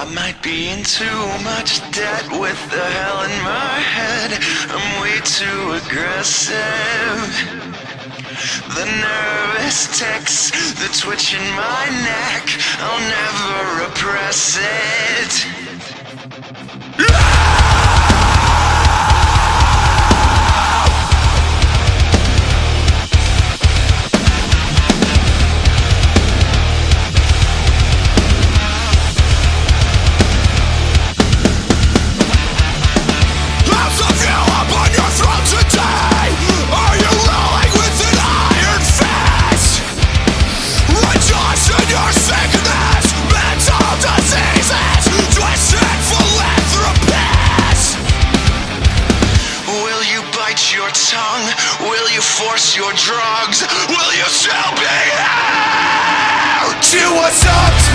I might be in too much debt with the hell in my head. I'm way too aggressive. The nervous ticks, the twitch in my neck, I'll never repress it. tongue? Will you force your drugs? Will you sell me out? Do what's up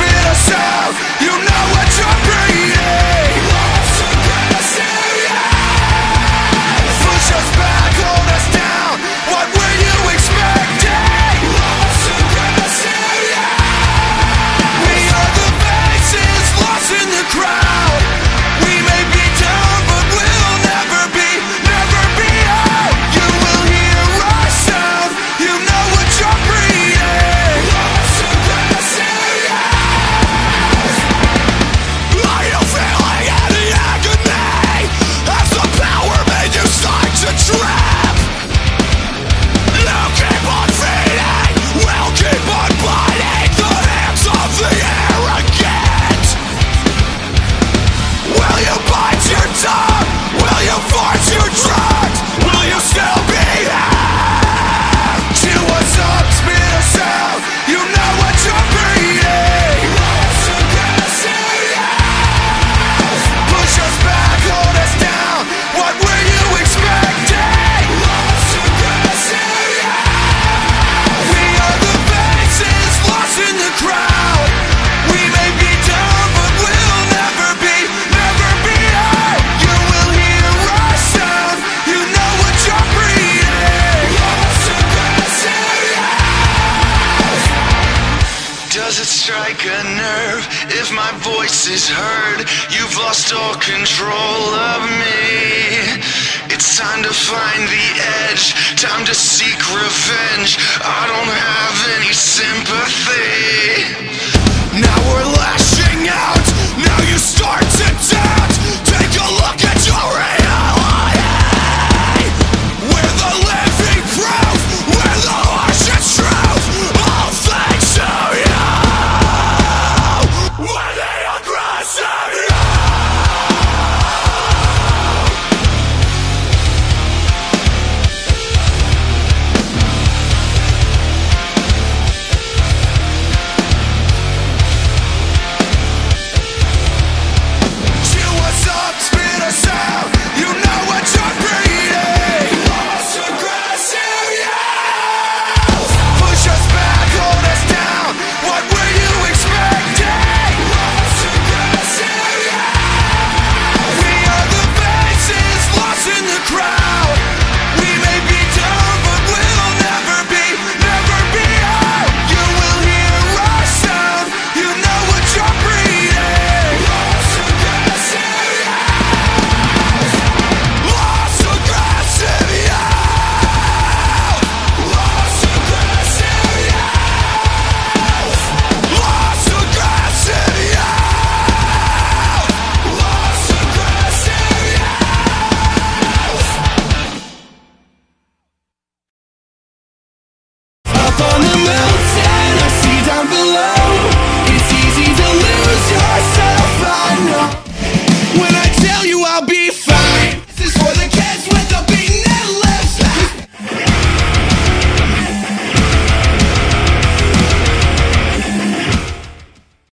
Does it strike a nerve if my voice is heard? You've lost all control of me. It's time to find the edge, time to seek revenge. I don't have any sympathy.